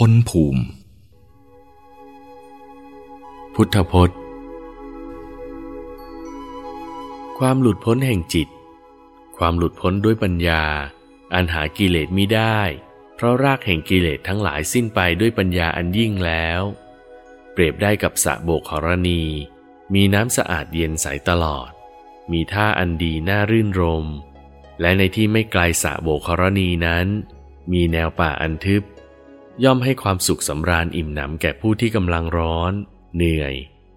พ้นภูมิ พุทธพจน์ ความหลุดพ้นแห่งจิต ความหลุดพ้นด้วยปัญญา อันหากิเลสมิได้ เพราะรากแห่งกิเลสทั้งหลายสิ้นไปด้วยปัญญาอันยิ่งแล้ว เปรียบได้กับสระโบกขรณี มีน้ำสะอาดเย็นใสตลอด มีท่าอันดีน่ารื่นรม และในที่ไม่ไกลสระโบกขรณีนั้น มีแนวป่าอันทึบ ย่อมให้ความสุขสำราญอิ่มหนำแก่ผู้ที่กำลังร้อน เหนื่อย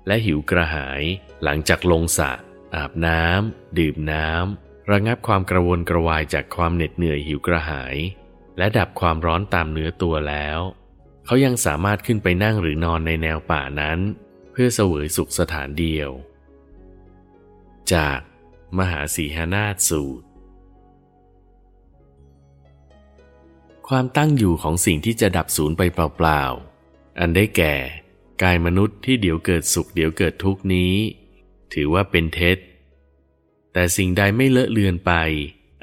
และหิวกระหาย หลังจากลงสระอาบน้ำดื่มน้ำระงับความกระวนกระวายจากความเหน็ดเหนื่อยหิวกระหาย และดับความร้อนตามเนื้อตัวแล้ว เขายังสามารถขึ้นไปนั่งหรือนอนในแนวป่านั้น เพื่อเสวยสุขสถานเดียว จาก มหาสีหนาฏสูตร ความตั้งอยู่ของสิ่งที่จะดับสูญไปเปล่าๆ อันได้แก่ กายมนุษย์ที่เดี๋ยวเกิดสุขเดี๋ยวเกิดทุกนี้ ถือว่าเป็นเท็จ แต่สิ่งใดไม่เลอะเลือนไป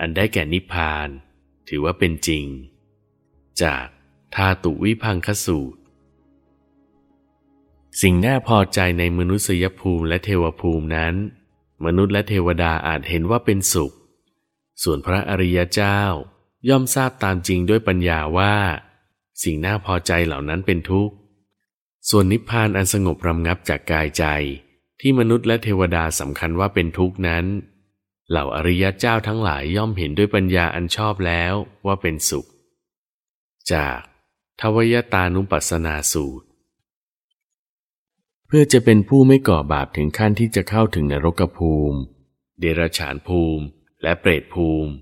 อันได้แก่นิพพาน ถือว่าเป็นจริง จากทาตุวิพังคสูตร สิ่งน่าพอใจในมนุษยภูมิและเทวภูมินั้น มนุษย์และเทวดาอาจเห็นว่าเป็นสุข ส่วนพระอริยเจ้า ย่อมทราบตามจริงด้วยปัญญาว่า สิ่งน่าพอใจเหล่านั้นเป็นทุกข์ ส่วนนิพพานอันสงบรำงับจากกายใจ ที่มนุษย์และเทวดาสำคัญว่าเป็นทุกข์นั้น เหล่าอริยเจ้าทั้งหลายย่อมเห็นด้วยปัญญาอันชอบแล้วว่าเป็นสุข จากทวยตานุปัสสนาสูตร เพื่อจะเป็นผู้ไม่ก่อบาปถึงขั้นที่จะเข้าถึงนรกภูมิ เดรัจฉานภูมิ และเปรตภูมิ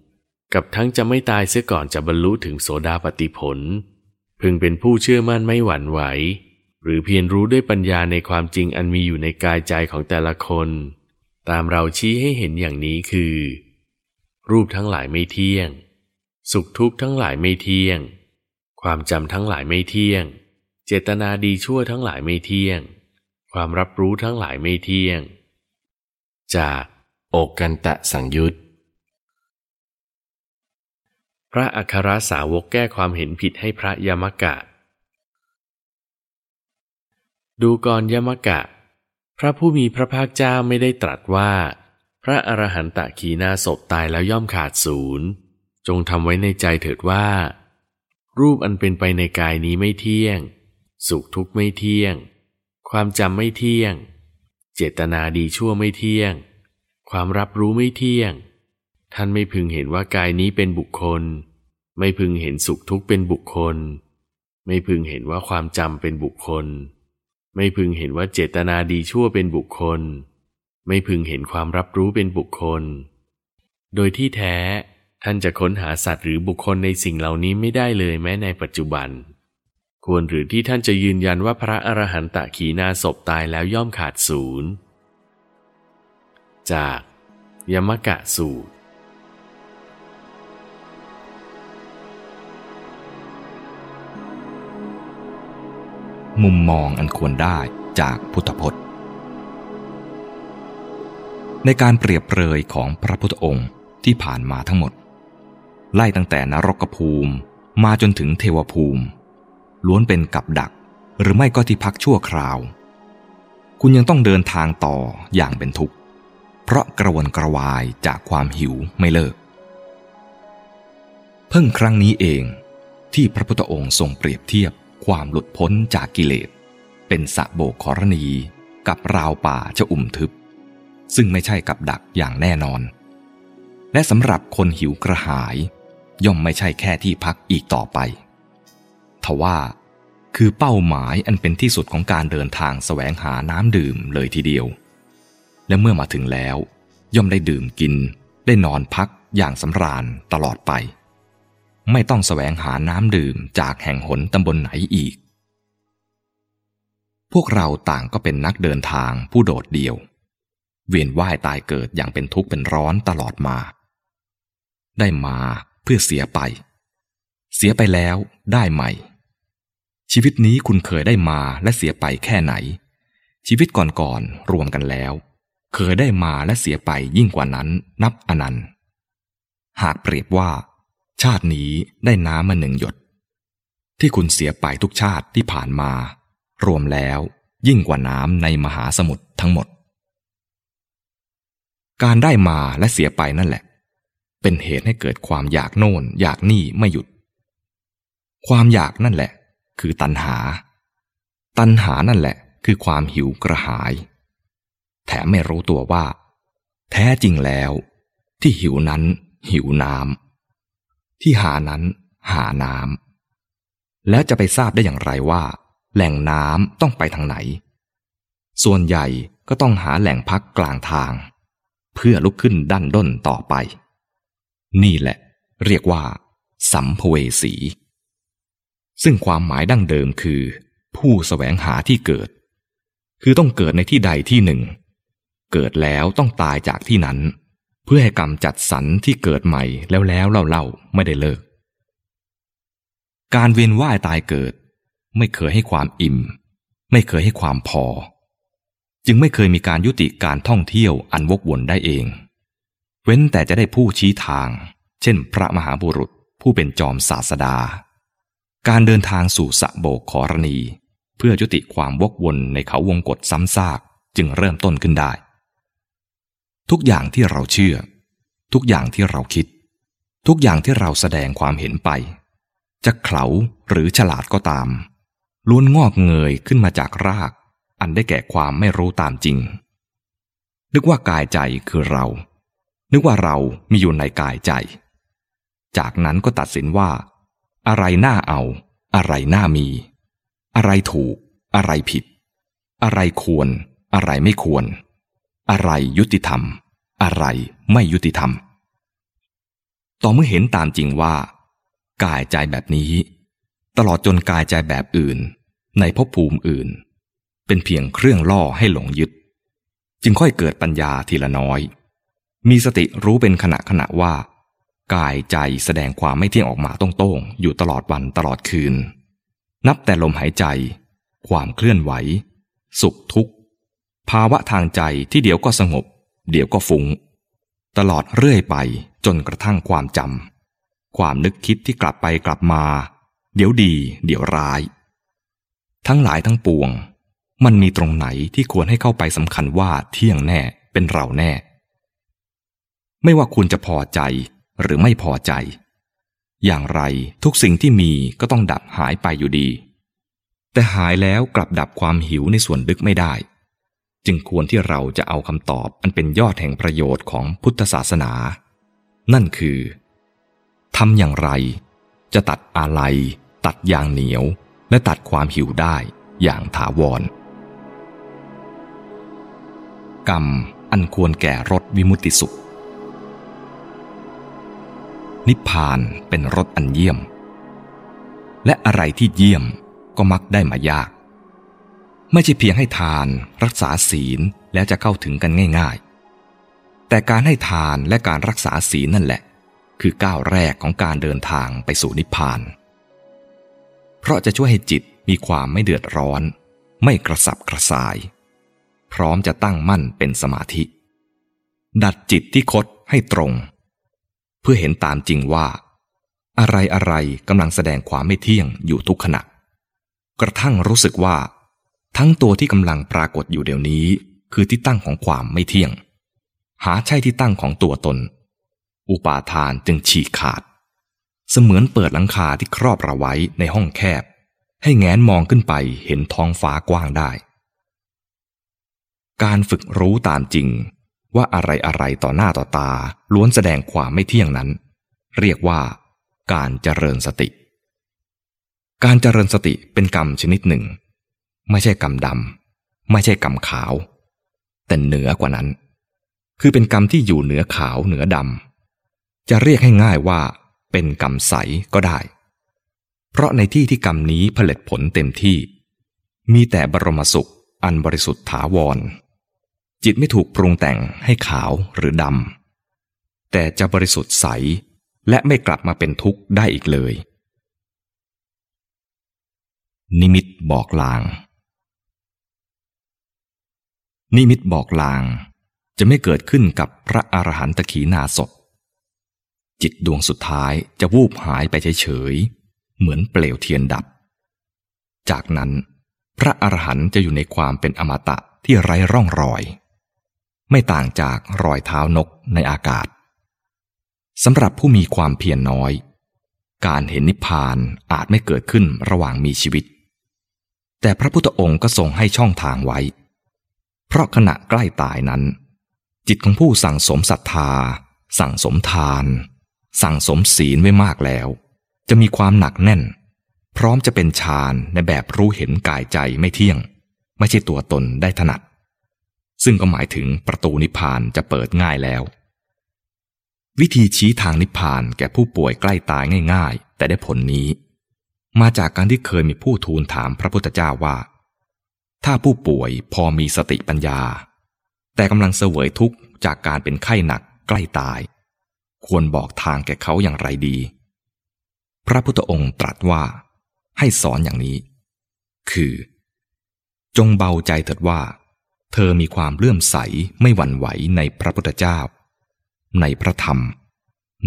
กับทั้งจะไม่ตายเสียก่อนจะบรรลุถึงโสดาปติผล พึงเป็นผู้เชื่อมั่นไม่หวั่นไหว หรือเพียรรู้ด้วยปัญญาในความจริงอันมีอยู่ในกายใจของแต่ละคน ตามเราชี้ให้เห็นอย่างนี้คือ รูปทั้งหลายไม่เที่ยง สุขทุกข์ทั้งหลายไม่เที่ยง ความจำทั้งหลายไม่เที่ยง เจตนาดีชั่วทั้งหลายไม่เที่ยง ความรับรู้ทั้งหลายไม่เที่ยง จาก โอกกันตะสังยุต พระอัครสาวกแก้ความเห็นผิดให้พระยมกะ ดูกรยมกะ พระผู้มีพระภาคเจ้าไม่ได้ตรัสว่า พระอรหันตะขีณาศพตายแล้วย่อมขาดศูนย์ จงทำไว้ในใจเถิดว่า รูปอันเป็นไปในกายนี้ไม่เที่ยง สุขทุกข์ไม่เที่ยง ความจำไม่เที่ยง เจตนาดีชั่วไม่เที่ยง ความรับรู้ไม่เที่ยง ท่านไม่พึงเห็นว่ากายนี้เป็นบุคคล ไม่พึงเห็นสุขทุกข์เป็นบุคคล ไม่พึงเห็นว่าความจำเป็นบุคคล ไม่พึงเห็นว่าเจตนาดีชั่วเป็นบุคคล ไม่พึงเห็นความรับรู้เป็นบุคคล โดยที่แท้ท่านจะค้นหาสัตว์หรือบุคคลในสิ่งเหล่านี้ไม่ได้เลยแม้ในปัจจุบัน ควรหรือที่ท่านจะยืนยันว่าพระอรหันตะขีณาศพตายแล้วย่อมขาดศูนย์ จากยมกะสูตร มุมมองอันควรได้จากพุทธพจน์ ในการเปรียบเปรยของพระพุทธองค์ที่ผ่านมาทั้งหมด ไล่ตั้งแต่นรกภูมิมาจนถึงเทวภูมิ ล้วนเป็นกับดักหรือไม่ก็ที่พักชั่วคราว คุณยังต้องเดินทางต่ออย่างเป็นทุกข์ เพราะกระวนกระวายจากความหิวไม่เลิก เพิ่งครั้งนี้เองที่พระพุทธองค์ทรงเปรียบเทียบ ความหลุดพ้นจากกิเลส เป็นสะโบกขรณีกับราวป่าจะอุ่มทึบ ซึ่งไม่ใช่กับดักอย่างแน่นอน และสำหรับคนหิวกระหาย ย่อมไม่ใช่แค่ที่พักอีกต่อไป ทว่าคือเป้าหมายอันเป็นที่สุดของการเดินทางแสวงหาน้ำดื่มเลยทีเดียว และเมื่อมาถึงแล้ว ย่อมได้ดื่มกิน ได้นอนพักอย่างสำราญตลอดไป ไม่ต้องแสวงหาน้ำดื่มจากแห่งหนตำบลไหนอีก พวกเราต่างก็เป็นนักเดินทางผู้โดดเดี่ยว เวียนว่ายตายเกิดอย่างเป็นทุกข์เป็นร้อนตลอดมา ได้มาเพื่อเสียไป เสียไปแล้วได้ใหม่ ชีวิตนี้คุณเคยได้มาและเสียไปแค่ไหน ชีวิตก่อนๆรวมกันแล้ว เคยได้มาและเสียไปยิ่งกว่านั้นนับอนันต์ หากเปรียบว่า ชาตินี้ได้น้ำมาหนึ่งหยดทที่คุณเสียไปทุกชาติที่ผ่านมา รวมแล้วยิ่งกว่าน้ำในมหาสมุทรทั้งหมด การได้มาและเสียไปนั่นแหละ เป็นเหตุให้เกิดความอยากโน่นอยากนี่ไม่หยุด ความอยากนั่นแหละ คือตัณหา ตัณหานั่นแหละคือความหิวกระหาย แถมไม่รู้ตัวว่า แท้จริงแล้ว ที่หิวนั้นหิวน้ำ ที่หานั้นหาน้ำแล้วจะไปทราบได้อย่างไรว่า แหล่งน้ำต้องไปทางไหน ส่วนใหญ่ก็ต้องหาแหล่งพักกลางทาง เพื่อลุกขึ้นดันด้นต่อไป นี่แหละ เรียกว่า สัมภเวสี ซึ่งความหมายดั้งเดิมคือ ผู้สแสวงหาที่เกิด คือต้องเกิดในที่ใดที่หนึ่ง เกิดแล้วต้องตายจากที่นั้น เพื่อให้กรรมจัดสรรที่เกิดใหม่แล้วแล้วเล่าๆไม่ได้เลิก การเวียนว่ายตายเกิด ไม่เคยให้ความอิ่ม ไม่เคยให้ความพอ จึงไม่เคยมีการยุติการท่องเที่ยวอันวกวนได้เอง เว้นแต่จะได้ผู้ชี้ทาง เช่น พระมหาบุรุษผู้เป็นจอมศาสดา การเดินทางสู่สะโบกขอรณี เพื่อยุติความวกวนในเขาวงกฏซ้ำซากจึงเริ่มต้นขึ้นได้ ทุกอย่างที่เราเชื่อ ทุกอย่างที่เราคิด ทุกอย่างที่เราแสดงความเห็นไป จะเขลาหรือฉลาดก็ตามล้วนงอกเงยขึ้นมาจากราก อันได้แก่ความไม่รู้ตามจริง นึกว่ากายใจคือเรา นึกว่าเรามีอยู่ในกายใจ จากนั้นก็ตัดสินว่า อะไรน่าเอา อะไรน่ามี อะไรถูก อะไรผิด อะไรควร อะไรไม่ควร อะไรยุติธรรม อะไรไม่ยุติธรรม ต่อเมื่อเห็นตามจริงว่า กายใจแบบนี้ ตลอดจนกายใจแบบอื่น ในภพภูมิอื่น เป็นเพียงเครื่องล่อให้หลงยึด จึงค่อยเกิดปัญญาทีละน้อย มีสติรู้เป็นขณะขณะว่า กายใจแสดงความไม่เที่ยงออกมาตรงๆอยู่ตลอดวันตลอดคืน นับแต่ลมหายใจ ความเคลื่อนไหว สุขทุกข์ภาวะทางใจที่เดี๋ยวก็สงบ เดี๋ยวก็ฟุง้ง ตลอดเรื่อยไปจนกระทั่งความจำความนึกคิดที่กลับไปกลับมา เดี๋ยวดี เดี๋ยวร้าย ทั้งหลายทั้งปวง มันมีตรงไหนที่ควรให้เข้าไปสำคัญว่าเที่ยงแน่เป็นเราแน่ ไม่ว่าคุณจะพอใจหรือไม่พอใจ อย่างไรทุกสิ่งที่มีก็ต้องดับหายไปอยู่ดี แต่หายแล้วกลับดับความหิวในส่วนลึกไม่ได้ จึงควรที่เราจะเอาคำตอบอันเป็นยอดแห่งประโยชน์ของพุทธศาสนา นั่นคือทำอย่างไร จะตัดอะไรตัดยางเหนียว และตัดความหิวได้อย่างถาวร กรรมอันควรแก่รถวิมุติสุข นิพพานเป็นรถอันเยี่ยม และอะไรที่เยี่ยมก็มักได้มายาก ไม่ใช่เพียงให้ทานรักษาศีลแล้วจะเข้าถึงกันง่ายๆ แต่การให้ทานและการรักษาศีลนั่นแหละ คือก้าวแรกของการเดินทางไปสู่นิพพาน เพราะจะช่วยให้จิตมีความไม่เดือดร้อน ไม่กระสับกระส่าย พร้อมจะตั้งมั่นเป็นสมาธิ ดัดจิตที่คดให้ตรง เพื่อเห็นตามจริงว่า อะไรอะไรกำลังแสดงความไม่เที่ยงอยู่ทุกขณะกระทั่งรู้สึกว่า ทั้งตัวที่กำลังปรากฏอยู่เดี๋ยวนี้ คือที่ตั้งของความไม่เที่ยง หาใช่ที่ตั้งของตัวตน อุปาทานจึงฉีกขาด เสมือนเปิดหลังคาที่ครอบเราไว้ในห้องแคบ ให้แง้นมองขึ้นไปเห็นท้องฟ้ากว้างได้ การฝึกรู้ตามจริงว่าอะไรอะไรต่อหน้าต่อตาล้วนแสดงความไม่เที่ยงนั้น เรียกว่า การเจริญสติ การเจริญสติเป็นกรรมชนิดหนึ่ง ไม่ใช่กรรมดำไม่ใช่กรรมขาว แต่เหนือกว่านั้น คือเป็นกรรมที่อยู่เหนือขาวเหนือดำจะเรียกให้ง่ายว่าเป็นกรรมใสก็ได้ เพราะในที่ที่กรรมนี้ผลิตผลเต็มที่ มีแต่บรมสุขอันบริสุทธิ์ถาวร จิตไม่ถูกปรุงแต่งให้ขาวหรือดำแต่จะบริสุทธิ์ใสและไม่กลับมาเป็นทุกข์ได้อีกเลย นิมิตบอกลาง นิมิตบอกลาง จะไม่เกิดขึ้นกับพระอรหันตขีนาศจิตดวงสุดท้ายจะวูบหายไปเฉยๆ เหมือนเปลวเทียนดับ จากนั้น พระอรหันต์จะอยู่ในความเป็นอมตะที่ไร้ร่องรอย ไม่ต่างจากรอยเท้านกในอากาศสำหรับผู้มีความเพียรนน้อย การเห็นนิพพานอาจไม่เกิดขึ้นระหว่างมีชีวิต แต่พระพุทธองค์ก็ทรงให้ช่องทางไว้ เพราะขณะใกล้ตายนั้น จิตของผู้สั่งสมศรัทธา สั่งสมทาน สั่งสมศีลไว้มากแล้ว จะมีความหนักแน่น พร้อมจะเป็นฌานในแบบรู้เห็นกายใจไม่เที่ยง ไม่ใช่ตัวตนได้ถนัด ซึ่งก็หมายถึงประตูนิพพานจะเปิดง่ายแล้ว วิธีชี้ทางนิพพานแก่ผู้ป่วยใกล้ตายง่าย ๆ แต่ได้ผลนี้ มาจากการที่เคยมีผู้ทูลถามพระพุทธเจ้าว่า ถ้าผู้ป่วยพอมีสติปัญญา แต่กำลังเสวยทุกข์จากการเป็นไข้หนักใกล้ตาย ควรบอกทางแก่เขาอย่างไรดี พระพุทธองค์ตรัสว่า ให้สอนอย่างนี้ คือ จงเบาใจเถิดว่า เธอมีความเลื่อมใสไม่หวั่นไหวในพระพุทธเจ้า ในพระธรรม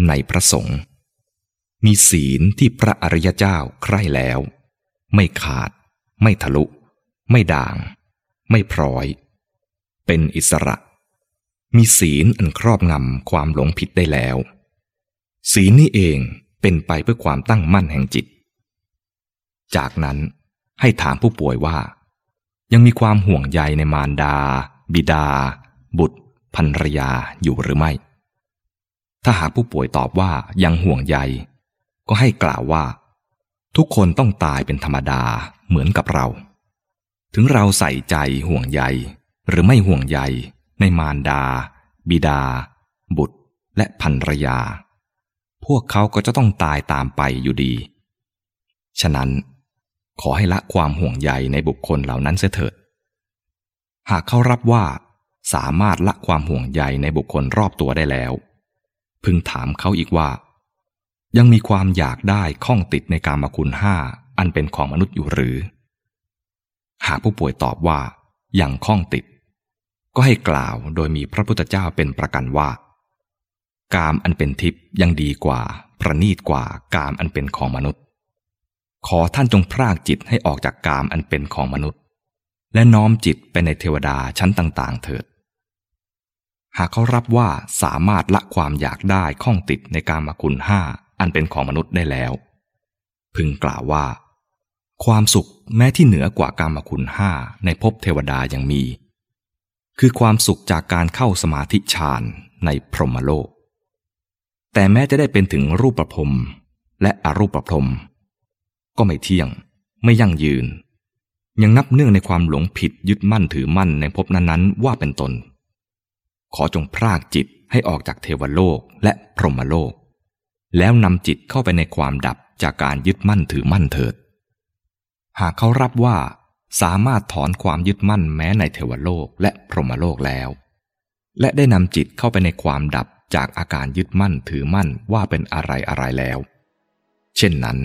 ในพระสงฆ์มีศีลที่พระอริยเจ้าใคร่แล้ว ไม่ขาด ไม่ทะลุ ไม่ด่าง ไม่พร้อย เป็นอิสระ มีศีลอันครอบงำความหลงผิดได้แล้ว ศีลนี้เองเป็นไปเพื่อความตั้งมั่นแห่งจิต จากนั้นให้ถามผู้ป่วยว่า ยังมีความห่วงใยในมารดา บิดา บุตรภรรยาอยู่หรือไม่ ถ้าหากผู้ป่วยตอบว่ายังห่วงใย ก็ให้กล่าวว่า ทุกคนต้องตายเป็นธรรมดาเหมือนกับเรา ถึงเราใส่ใจห่วงใย หรือไม่ห่วงใย ในมารดา บิดา บุตร และภรรยา พวกเขาก็จะต้องตายตามไปอยู่ดี ฉะนั้น ขอให้ละความห่วงใยในบุคคลเหล่านั้นเสียเถิด หากเขารับว่าสามารถละความห่วงใยในบุคคลรอบตัวได้แล้ว พึงถามเขาอีกว่า ยังมีความอยากได้ข้องติดในการมคุณห้าอันเป็นของมนุษย์อยู่หรือ หากผู้ป่วยตอบว่ายังข้องติด ก็ให้กล่าวโดยมีพระพุทธเจ้าเป็นประกันว่า กามอันเป็นทิพย์ยังดีกว่า ประนีตกว่ากามอันเป็นของมนุษย์ ขอท่านจงพรากจิตให้ออกจากกามอันเป็นของมนุษย์ และน้อมจิตไปในเทวดาชั้นต่าง ๆ เถิด หากเขารับว่าสามารถละความอยากได้ข้องติดในการมาคุณห้าอันเป็นของมนุษย์ได้แล้ว พึงกล่าวว่า ความสุขแม้ที่เหนือกว่าการมาคุณห้าในภพเทวดายังมี คือความสุขจากการเข้าสมาธิฌานในพรหมโลก แต่แม้จะได้เป็นถึงรูปประพรมและอรูปประพรมก็ไม่เที่ยง ไม่ยั่งยืน ยังนับเนื่องในความหลงผิดยึดมั่นถือมั่นในภพนั้นๆ ว่าเป็นตน ขอจงพรากจิตให้ออกจากเทวโลกและพรหมโลก แล้วนำจิตเข้าไปในความดับจากการยึดมั่นถือมั่นเถิด หากเขารับว่าสามารถถอนความยึดมั่นแม้ในเทวโลกและพรหมโลกแล้ว และได้นำจิตเข้าไปในความดับจากอาการยึดมั่นถือมั่นว่าเป็นอะไรอะไรแล้ว เช่นนั้น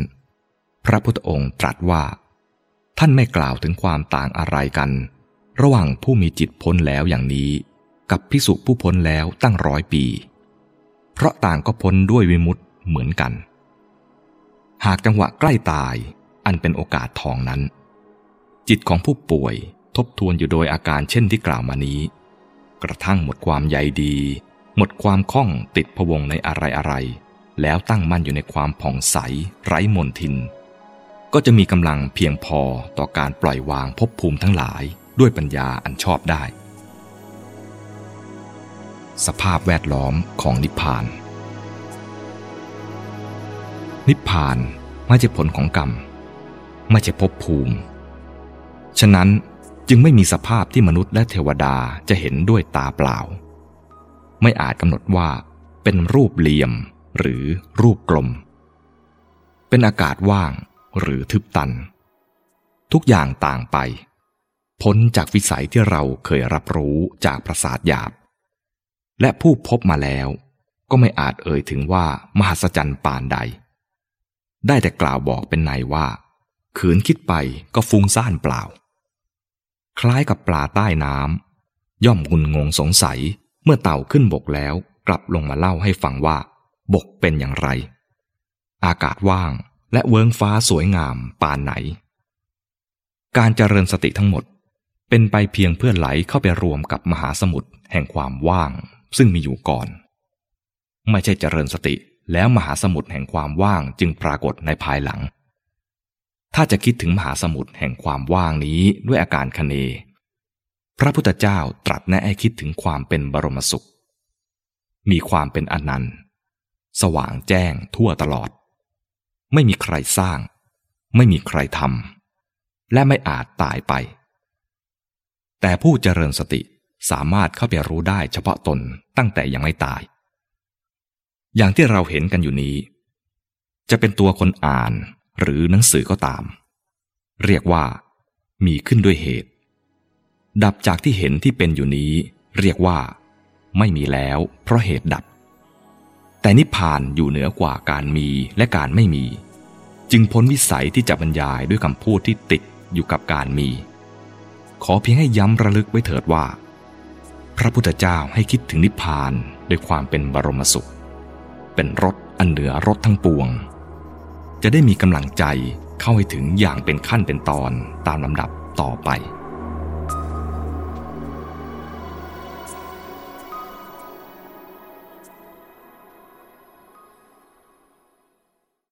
พระพุทธองค์ตรัสว่า ท่านไม่กล่าวถึงความต่างอะไรกัน ระหว่างผู้มีจิตพ้นแล้วอย่างนี้ กับพิสุผู้พ้นแล้วตั้งร้อยปี เพราะต่างก็พ้นด้วยวิมุตต์เหมือนกัน หากจังหวะใกล้ตาย อันเป็นโอกาสทองนั้น จิตของผู้ป่วยทบทวนอยู่โดยอาการเช่นที่กล่าวมานี้ กระทั่งหมดความใยดี หมดความคล่องติดพวงในอะไรอะไร แล้วตั้งมั่นอยู่ในความผ่องใส ไร้มนทิน ก็จะมีกำลังเพียงพอต่อการปล่อยวางภพภูมิทั้งหลายด้วยปัญญาอันชอบได้ สภาพแวดล้อมของนิพพาน นิพพานไม่ใช่ผลของกรรม ไม่ใช่ภพภูมิ ฉะนั้นจึงไม่มีสภาพที่มนุษย์และเทวดาจะเห็นด้วยตาเปล่า ไม่อาจกำหนดว่าเป็นรูปเหลี่ยมหรือรูปกลม เป็นอากาศว่างหรือทึบตัน ทุกอย่างต่างไป พ้นจากวิสัยที่เราเคยรับรู้จากประสาทหยาบ และผู้พบมาแล้วก็ไม่อาจเอ่ยถึงว่ามหัศจรรย์ปานใด ได้แต่กล่าวบอกเป็นในว่า ขืนคิดไปก็ฟุ้งซ่านเปล่า คล้ายกับปลาใต้น้ำย่อมงุนงงสงสัยเมื่อเต่าขึ้นบกแล้วกลับลงมาเล่าให้ฟังว่า บกเป็นอย่างไร อากาศว่างและเวิงฟ้าสวยงามปานไหน การเจริญสติทั้งหมด เป็นไปเพียงเพื่อไหลเข้าไปรวมกับมหาสมุทรแห่งความว่าง ซึ่งมีอยู่ก่อน ไม่ใช่เจริญสติแล้วมหาสมุทรแห่งความว่างจึงปรากฏในภายหลัง ถ้าจะคิดถึงมหาสมุทรแห่งความว่างนี้ด้วยอาการคเน พระพุทธเจ้าตรัสแนะให้คิดถึงความเป็นบรมสุข มีความเป็นอนันต์ สว่างแจ้งทั่วตลอด ไม่มีใครสร้าง ไม่มีใครทำและไม่อาจตายไป แต่ผู้เจริญสติสามารถเข้าไปรู้ได้เฉพาะตนตั้งแต่ยังไม่ตาย อย่างที่เราเห็นกันอยู่นี้ จะเป็นตัวคนอ่าน หรือหนังสือก็ตาม เรียกว่า มีขึ้นด้วยเหตุ ดับจากที่เห็นที่เป็นอยู่นี้ เรียกว่า ไม่มีแล้วเพราะเหตุดับ แต่นิพพานอยู่เหนือกว่าการมีและการไม่มี จึงพ้นวิสัยที่จะบรรยายด้วยคำพูดที่ติดอยู่กับการมี ขอเพียงให้ย้ำระลึกไว้เถิดว่า พระพุทธเจ้าให้คิดถึงนิพพานด้วยความเป็นบรมสุข เป็นรถอันเหนือรถทั้งปวง จะได้มีกำลังใจเข้าให้ถึงอย่างเป็นขั้นเป็นตอนตามลำดับต่อไป